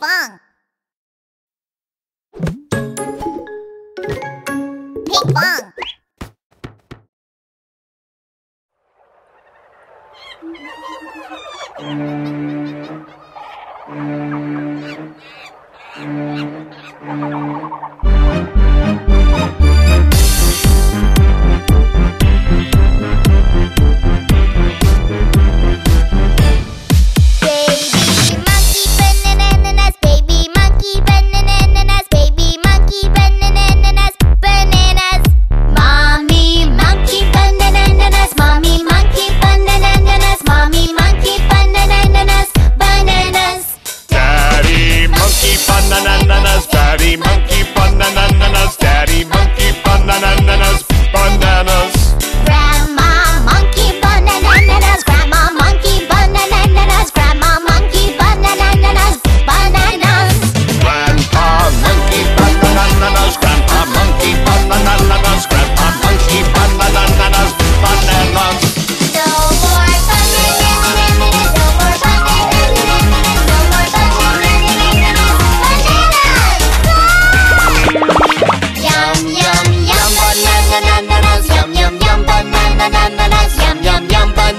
pong. Baby bananas, monkey monkey 阳光。